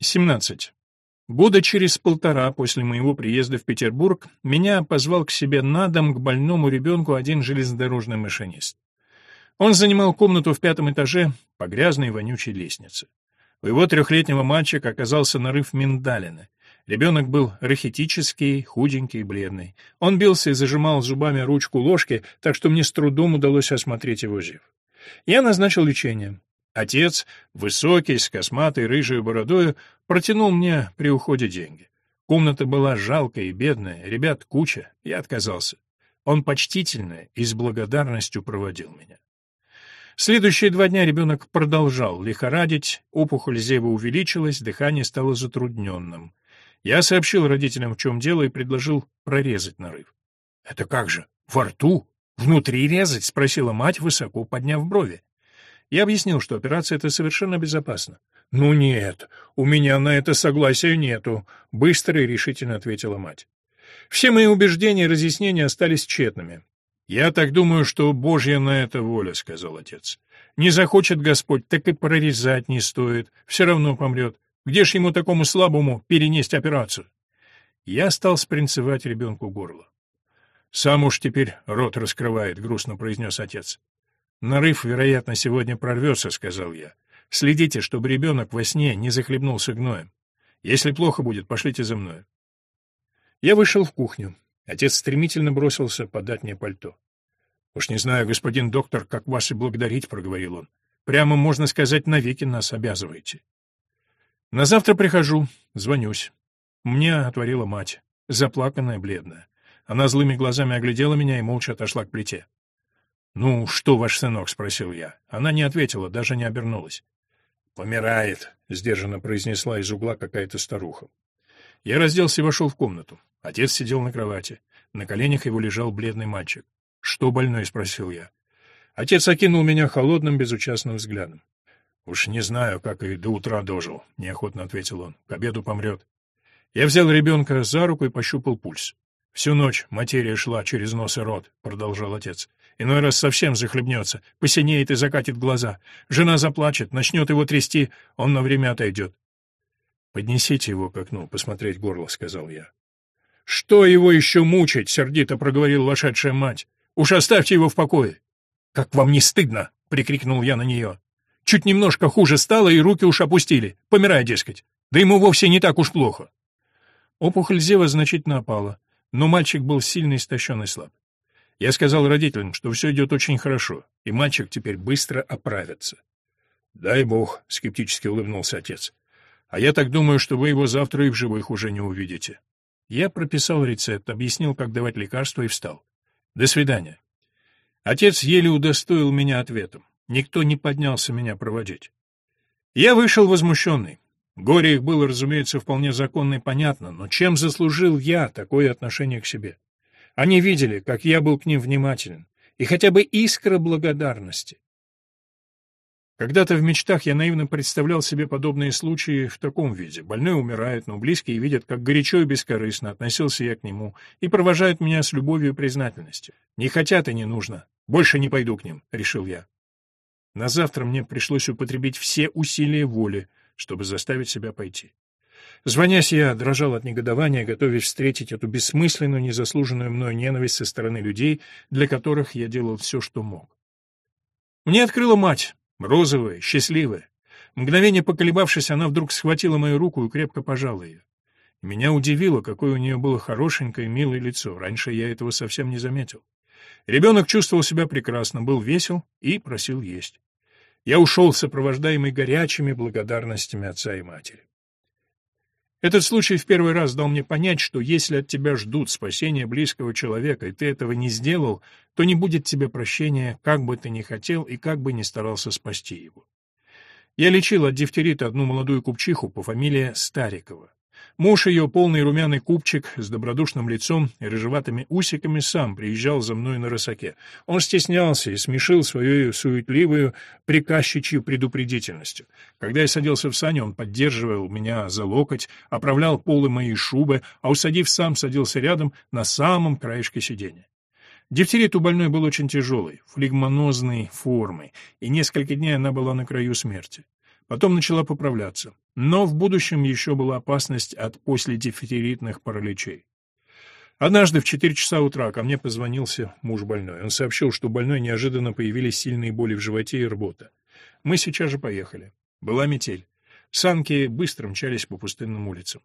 17. Года через полтора после моего приезда в Петербург меня позвал к себе на дом к больному ребенку один железнодорожный машинист. Он занимал комнату в пятом этаже по грязной вонючей лестнице. У его трехлетнего мальчика оказался нарыв миндалины. Ребенок был рахитический, худенький и бледный. Он бился и зажимал зубами ручку ложки, так что мне с трудом удалось осмотреть его зев. Я назначил лечение. Отец, высокий, с косматой рыжей бородою, протянул мне при уходе деньги. Комната была жалкая и бедная, ребят куча, я отказался. Он почтительно и с благодарностью проводил меня. Следующие два дня ребенок продолжал лихорадить, опухоль зева увеличилась, дыхание стало затрудненным. Я сообщил родителям, в чем дело, и предложил прорезать нарыв. — Это как же? Во рту? Внутри резать? — спросила мать, высоко подняв брови. Я объяснил, что операция эта совершенно безопасна. «Ну нет, у меня на это согласия нету», — быстро и решительно ответила мать. Все мои убеждения и разъяснения остались тщетными. «Я так думаю, что Божья на это воля», — сказал отец. «Не захочет Господь, так и прорезать не стоит, все равно помрет. Где ж ему такому слабому перенести операцию?» Я стал спринцевать ребенку горло. «Сам уж теперь рот раскрывает», — грустно произнес отец. «Нарыв, вероятно, сегодня прорвется», — сказал я. «Следите, чтобы ребенок во сне не захлебнулся гноем. Если плохо будет, пошлите за мной». Я вышел в кухню. Отец стремительно бросился подать мне пальто. «Уж не знаю, господин доктор, как вас и благодарить», — проговорил он. «Прямо, можно сказать, навеки нас обязываете». На завтра прихожу, звонюсь. Мне отворила мать, заплаканная, бледная. Она злыми глазами оглядела меня и молча отошла к плите. «Ну, что ваш сынок?» — спросил я. Она не ответила, даже не обернулась. «Помирает», — сдержанно произнесла из угла какая-то старуха. Я разделся и вошел в комнату. Отец сидел на кровати. На коленях его лежал бледный мальчик. «Что больной?» — спросил я. Отец окинул меня холодным, безучастным взглядом. «Уж не знаю, как и до утра дожил», — неохотно ответил он. «К обеду помрет». Я взял ребенка за руку и пощупал пульс. «Всю ночь материя шла через нос и рот», — продолжал отец. Иной раз совсем захлебнется, посинеет и закатит глаза. Жена заплачет, начнет его трясти, он на время отойдет. «Поднесите его к окну, посмотреть горло», — сказал я. «Что его еще мучить?» — сердито проговорила вошедшая мать. «Уж оставьте его в покое». «Как вам не стыдно?» — прикрикнул я на нее. «Чуть немножко хуже стало, и руки уж опустили. Помирай, дескать. Да ему вовсе не так уж плохо». Опухоль зева значительно опала, но мальчик был сильно истощен и слаб. Я сказал родителям, что все идет очень хорошо, и мальчик теперь быстро оправится. «Дай бог», — скептически улыбнулся отец. «А я так думаю, что вы его завтра и в живых уже не увидите». Я прописал рецепт, объяснил, как давать лекарства, и встал. «До свидания». Отец еле удостоил меня ответом. Никто не поднялся меня проводить. Я вышел возмущенный. Горе их было, разумеется, вполне законно и понятно, но чем заслужил я такое отношение к себе? Они видели, как я был к ним внимателен, и хотя бы искра благодарности. Когда-то в мечтах я наивно представлял себе подобные случаи в таком виде. Больной умирает, но близкие видят, как горячо и бескорыстно относился я к нему, и провожают меня с любовью и признательностью. Не хотят и не нужно. Больше не пойду к ним, — решил я. На завтра мне пришлось употребить все усилия воли, чтобы заставить себя пойти. Звонясь, я дрожал от негодования, готовясь встретить эту бессмысленную, незаслуженную мною ненависть со стороны людей, для которых я делал все, что мог. Мне открыла мать, розовая, счастливая. Мгновение поколебавшись, она вдруг схватила мою руку и крепко пожала ее. Меня удивило, какое у нее было хорошенькое, милое лицо. Раньше я этого совсем не заметил. Ребенок чувствовал себя прекрасно, был весел и просил есть. Я ушел, сопровождаемый горячими благодарностями отца и матери. Этот случай в первый раз дал мне понять, что если от тебя ждут спасения близкого человека, и ты этого не сделал, то не будет тебе прощения, как бы ты ни хотел и как бы ни старался спасти его. Я лечил от дифтерита одну молодую купчиху по фамилии Старикова. Муж ее, полный румяный купчик, с добродушным лицом и рыжеватыми усиками, сам приезжал за мной на рысаке. Он стеснялся и смешил свою суетливую приказчичью предупредительностью. Когда я садился в сани, он поддерживал меня за локоть, оправлял полы моей шубы, а усадив сам, садился рядом на самом краешке сиденья. Дифтерит у больной был очень тяжелый, флегмонозной формы, и несколько дней она была на краю смерти. Потом начала поправляться. Но в будущем еще была опасность от последифтеритных параличей. Однажды в 4 часа утра ко мне позвонился муж больной. Он сообщил, что больной неожиданно появились сильные боли в животе и рвота. Мы сейчас же поехали. Была метель. Санки быстро мчались по пустынным улицам.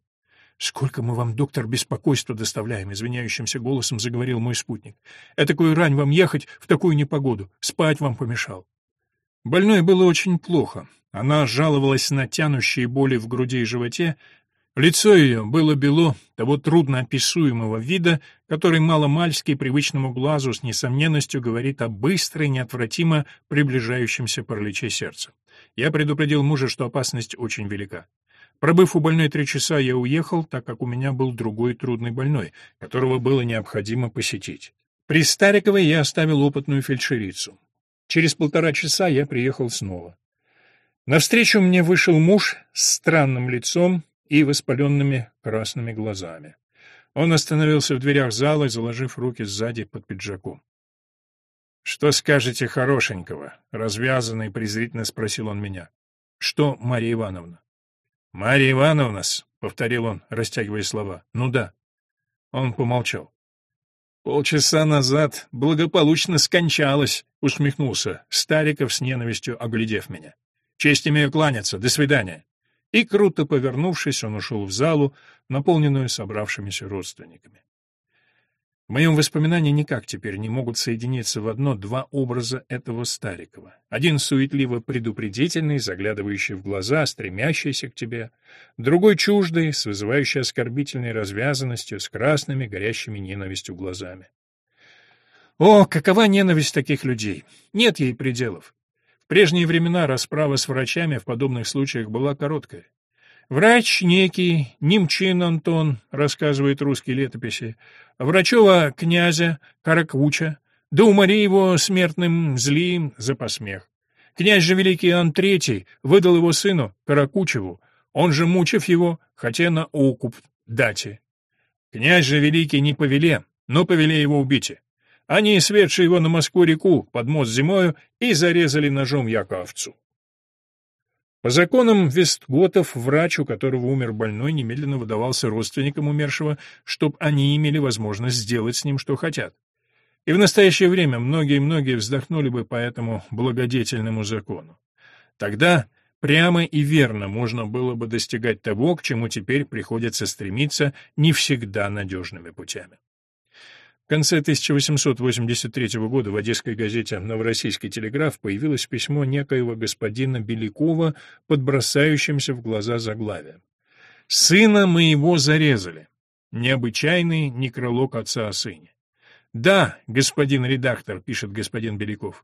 «Сколько мы вам, доктор, беспокойства доставляем?» — извиняющимся голосом заговорил мой спутник. «Этакую рань вам ехать в такую непогоду. Спать вам помешал». Больной было очень плохо. Она жаловалась на тянущие боли в груди и животе. Лицо ее было бело, того трудно описуемого вида, который маломальский привычному глазу с несомненностью говорит о быстрой, неотвратимо приближающемся параличе сердца. Я предупредил мужа, что опасность очень велика. Пробыв у больной три часа, я уехал, так как у меня был другой трудный больной, которого было необходимо посетить. При Стариковой я оставил опытную фельдшерицу. Через полтора часа я приехал снова. Навстречу мне вышел муж с странным лицом и воспаленными красными глазами. Он остановился в дверях зала, заложив руки сзади под пиджаком. «Что скажете хорошенького?» — развязанно и презрительно спросил он меня. «Что, Марья Ивановна?» «Марья Ивановна-с», — повторил он, растягивая слова. «Ну да». Он помолчал. «Полчаса назад благополучно скончалась», — усмехнулся Стариков с ненавистью, оглядев меня. «Честь имею кланяться. До свидания». И, круто повернувшись, он ушел в залу, наполненную собравшимися родственниками. В моем воспоминании никак теперь не могут соединиться в одно два образа этого Старикова. Один суетливо предупредительный, заглядывающий в глаза, стремящийся к тебе, другой чуждый, с вызывающей оскорбительной развязанностью, с красными, горящими ненавистью глазами. О, какова ненависть таких людей! Нет ей пределов. Прежние времена расправа с врачами в подобных случаях была короткая. Врач некий, Немчин Антон, рассказывает русские летописи, Врачова князя Каракуча, да умори его смертным злим за посмех. Князь же великий Иоанн III выдал его сыну, Каракучеву, он же, мучив его, хотя на окуп дати. Князь же великий не повеле, но повеле его убить. Они, светши его на Москву-реку под мост зимою, и зарезали ножом яко. По законам Вестготов врач, у которого умер больной, немедленно выдавался родственникам умершего, чтобы они имели возможность сделать с ним, что хотят. И в настоящее время многие-многие вздохнули бы по этому благодетельному закону. Тогда прямо и верно можно было бы достигать того, к чему теперь приходится стремиться не всегда надежными путями. В конце 1883 года в одесской газете «Новороссийский телеграф» появилось письмо некоего господина Белякова под бросающимся в глаза заглавием. «Сына моего зарезали». Необычайный некролог отца о сыне. «Да, господин редактор», — пишет господин Беляков.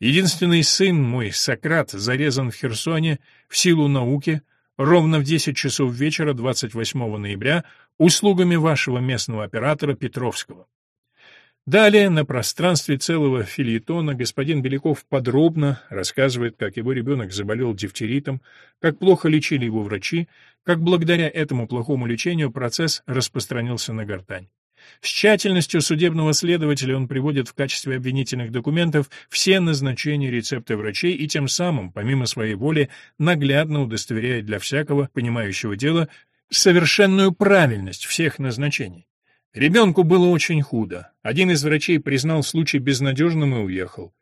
«Единственный сын мой, Сократ, зарезан в Херсоне в силу науки ровно в 10 часов вечера 28 ноября услугами вашего местного оператора Петровского. Далее, на пространстве целого филитона, господин Беляков подробно рассказывает, как его ребенок заболел дифтеритом, как плохо лечили его врачи, как благодаря этому плохому лечению процесс распространился на гортань. С тщательностью судебного следователя он приводит в качестве обвинительных документов все назначения рецепта врачей и тем самым, помимо своей воли, наглядно удостоверяет для всякого понимающего дела совершенную правильность всех назначений. Ребенку было очень худо. Один из врачей признал случай безнадежным и уехал.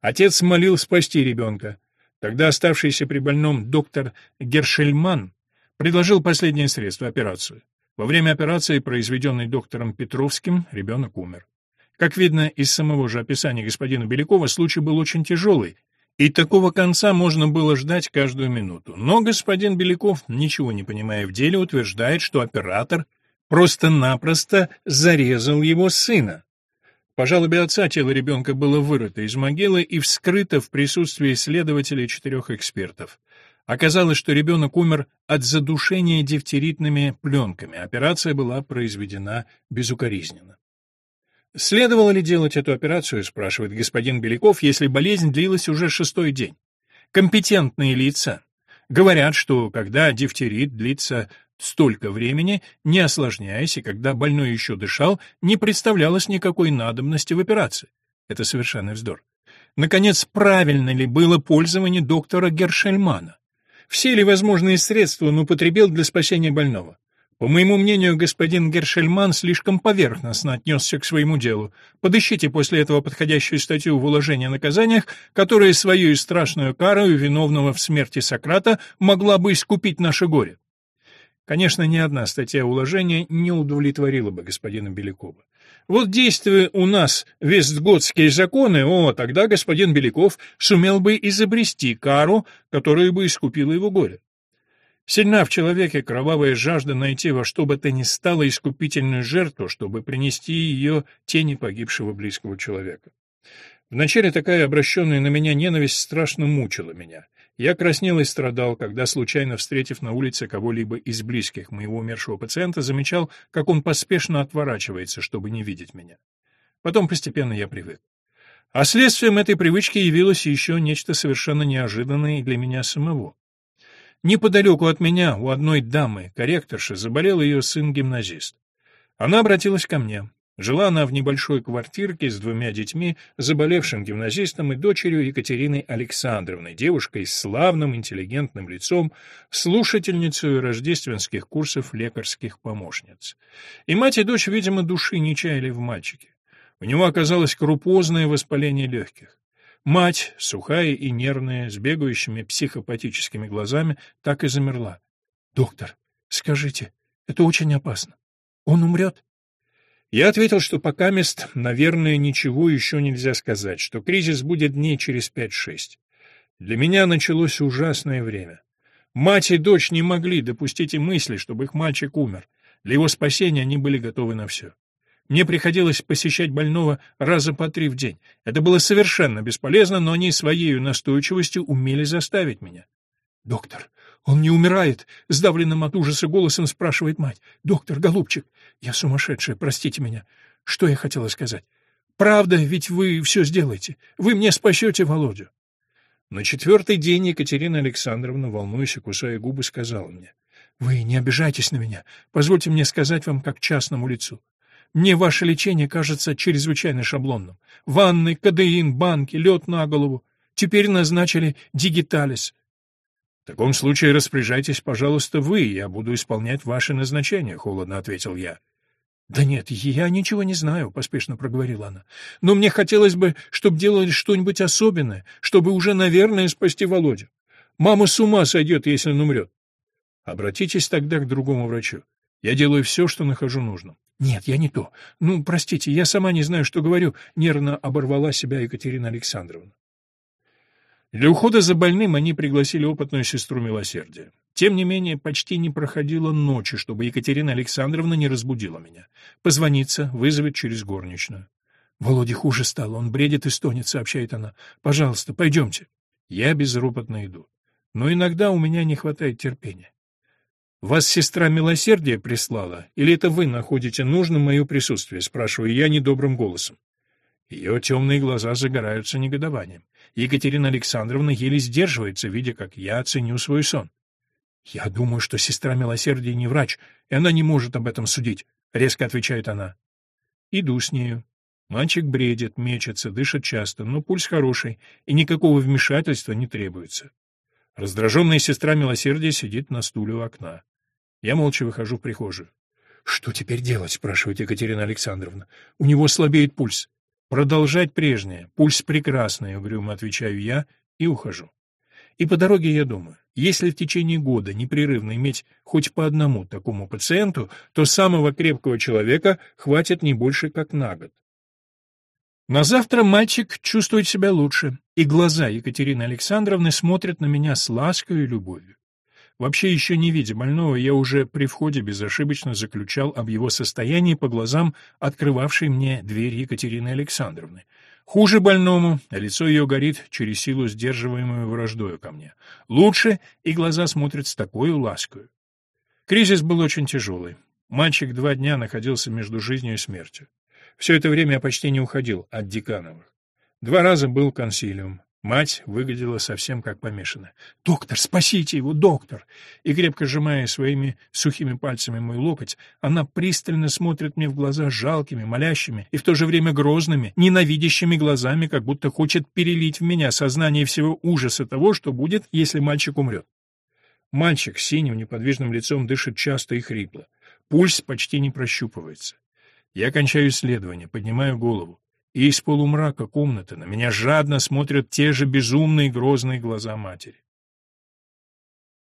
Отец молил спасти ребенка. Тогда оставшийся при больном доктор Гершельман предложил последнее средство — операцию. Во время операции, произведенной доктором Петровским, ребенок умер. Как видно из самого же описания господина Белякова, случай был очень тяжелый, и такого конца можно было ждать каждую минуту. Но господин Беляков, ничего не понимая в деле, утверждает, что оператор просто-напросто зарезал его сына. По жалобе отца тело ребенка было вырыто из могилы и вскрыто в присутствии следователей четырех экспертов. Оказалось, что ребенок умер от задушения дифтеритными пленками. Операция была произведена безукоризненно. Следовало ли делать эту операцию, спрашивает господин Беляков, если болезнь длилась уже шестой день? Компетентные лица говорят, что когда дифтерит длится столько времени, не осложняясь, и когда больной еще дышал, не представлялось никакой надобности в операции. Это совершенный вздор. Наконец, правильно ли было пользование доктора Гершельмана? Все ли возможные средства он употребил для спасения больного? По моему мнению, господин Гершельман слишком поверхностно отнесся к своему делу. Подыщите после этого подходящую статью в уложении о наказаниях, которая свою и страшную кару виновного в смерти Сократа могла бы искупить наше горе. Конечно, ни одна статья уложения не удовлетворила бы господина Белякова. Вот действуя у нас вестготские законы, о, тогда господин Беляков сумел бы изобрести кару, которая бы искупила его горе. Сильна в человеке кровавая жажда найти во что бы то ни стало искупительную жертву, чтобы принести ее тени погибшего близкого человека. Вначале такая обращенная на меня ненависть страшно мучила меня. Я краснел и страдал, когда, случайно встретив на улице кого-либо из близких моего умершего пациента, замечал, как он поспешно отворачивается, чтобы не видеть меня. Потом постепенно я привык. А следствием этой привычки явилось еще нечто совершенно неожиданное для меня самого. Неподалеку от меня у одной дамы, корректорши, заболел ее сын-гимназист. Она обратилась ко мне. Жила она в небольшой квартирке с двумя детьми, заболевшим гимназистом и дочерью Екатериной Александровной, девушкой с славным интеллигентным лицом, слушательницей рождественских курсов лекарских помощниц. И мать и дочь, видимо, души не чаяли в мальчике. У него оказалось крупозное воспаление легких. Мать, сухая и нервная, с бегающими психопатическими глазами, так и замерла. «Доктор, скажите, это очень опасно. Он умрет?» Я ответил, что пока мест, наверное, ничего еще нельзя сказать, что кризис будет дней через пять-шесть. Для меня началось ужасное время. Мать и дочь не могли допустить и мысли, чтобы их мальчик умер. Для его спасения они были готовы на все. Мне приходилось посещать больного раза по три в день. Это было совершенно бесполезно, но они своей настойчивостью умели заставить меня. «Доктор, он не умирает!» — сдавленным от ужаса голосом спрашивает мать. «Доктор, голубчик, я сумасшедшая, простите меня. Что я хотела сказать? Правда, ведь вы все сделаете. Вы мне спасете Володю». На четвертый день Екатерина Александровна, волнуясь и кусая губы, сказала мне. «Вы не обижайтесь на меня. Позвольте мне сказать вам как частному лицу. Мне ваше лечение кажется чрезвычайно шаблонным. Ванны, кадеин, банки, лед на голову. Теперь назначили дигиталис. В таком случае распоряжайтесь, пожалуйста, вы, я буду исполнять ваши назначения, холодно ответил я. Да нет, я ничего не знаю, поспешно проговорила она. Но мне хотелось бы, чтобы делали что-нибудь особенное, чтобы уже, наверное, спасти Володю. Мама с ума сойдет, если он умрет. Обратитесь тогда к другому врачу. Я делаю все, что нахожу нужным. Нет, я не то. Ну, простите, я сама не знаю, что говорю, нервно оборвала себя Екатерина Александровна. Для ухода за больным они пригласили опытную сестру милосердия. Тем не менее, почти не проходило ночи, чтобы Екатерина Александровна не разбудила меня. Позвонится, вызовет через горничную. «Володе хуже стало, он бредит и стонет», — сообщает она. «Пожалуйста, пойдемте». Я безропотно иду. Но иногда у меня не хватает терпения. «Вас сестра милосердия прислала, или это вы находите нужным мое присутствие?» — спрашиваю я недобрым голосом. Ее темные глаза загораются негодованием. Екатерина Александровна еле сдерживается, видя, как я ценю свой сон. «Я думаю, что сестра милосердия не врач, и она не может об этом судить», — резко отвечает она. Иду с нею. Мальчик бредит, мечется, дышит часто, но пульс хороший, и никакого вмешательства не требуется. Раздраженная сестра милосердия сидит на стуле у окна. Я молча выхожу в прихожую. «Что теперь делать?» — спрашивает Екатерина Александровна. «У него слабеет пульс. Продолжать прежнее. Пульс прекрасный, угрюмо отвечаю я и ухожу. И по дороге я думаю, если в течение года непрерывно иметь хоть по одному такому пациенту, то самого крепкого человека хватит не больше как на год. На завтра мальчик чувствует себя лучше, и глаза Екатерины Александровны смотрят на меня с лаской и любовью. Вообще, еще не видя больного, я уже при входе безошибочно заключал об его состоянии по глазам открывавшей мне дверь Екатерины Александровны. Хуже больному, а лицо ее горит через силу сдерживаемую враждою ко мне. Лучше, и глаза смотрят с такой ласкою. Кризис был очень тяжелый. Мальчик два дня находился между жизнью и смертью. Все это время я почти не уходил от Декановых. Два раза был консилиум. Мать выглядела совсем как помешанная. «Доктор, спасите его, доктор!» И, крепко сжимая своими сухими пальцами мой локоть, она пристально смотрит мне в глаза жалкими, молящими и в то же время грозными, ненавидящими глазами, как будто хочет перелить в меня сознание всего ужаса того, что будет, если мальчик умрет. Мальчик с синим неподвижным лицом дышит часто и хрипло. Пульс почти не прощупывается. Я кончаю исследование, поднимаю голову. И из полумрака комнаты на меня жадно смотрят те же безумные грозные глаза матери.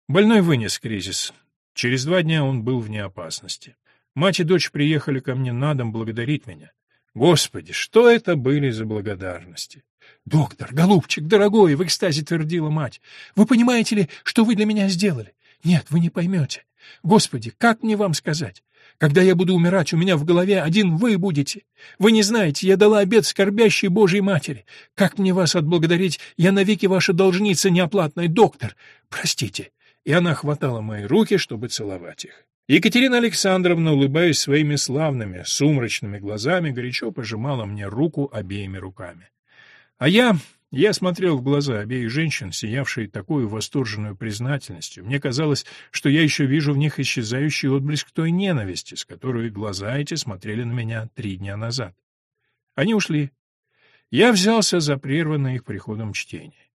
Больной вынес кризис. Через два дня он был вне опасности. Мать и дочь приехали ко мне на дом благодарить меня. Господи, что это были за благодарности! «Доктор, голубчик, дорогой!» — в экстазе твердила мать. «Вы понимаете ли, что вы для меня сделали? Нет, вы не поймете. Господи, как мне вам сказать? Когда я буду умирать, у меня в голове один вы будете. Вы не знаете, я дала обед скорбящей Божьей Матери. Как мне вас отблагодарить? Я навеки ваша должница неоплатная, доктор. Простите». И она хватала мои руки, чтобы целовать их. Екатерина Александровна, улыбаясь своими славными, сумрачными глазами, горячо пожимала мне руку обеими руками. А я... Я смотрел в глаза обеих женщин, сиявшие такой восторженной признательностью. Мне казалось, что я еще вижу в них исчезающий отблеск той ненависти, с которой глаза эти смотрели на меня три дня назад. Они ушли. Я взялся за прерванное их приходом чтение.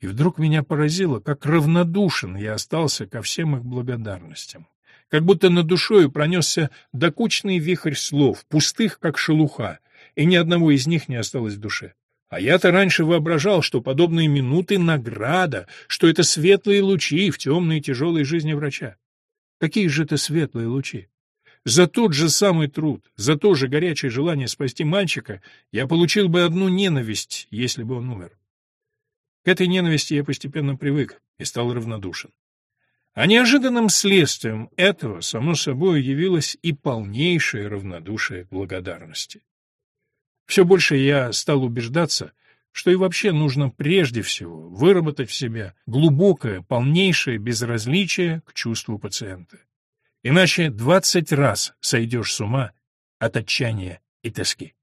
И вдруг меня поразило, как равнодушен я остался ко всем их благодарностям. Как будто над душою пронесся докучный вихрь слов, пустых, как шелуха, и ни одного из них не осталось в душе. А я-то раньше воображал, что подобные минуты — награда, что это светлые лучи в темной и тяжелой жизни врача. Какие же это светлые лучи? За тот же самый труд, за то же горячее желание спасти мальчика я получил бы одну ненависть, если бы он умер. К этой ненависти я постепенно привык и стал равнодушен. А неожиданным следствием этого, само собой, явилось и полнейшее равнодушие к благодарности. Все больше я стал убеждаться, что и вообще нужно прежде всего выработать в себе глубокое, полнейшее безразличие к чувству пациента. Иначе двадцать раз сойдешь с ума от отчаяния и тоски.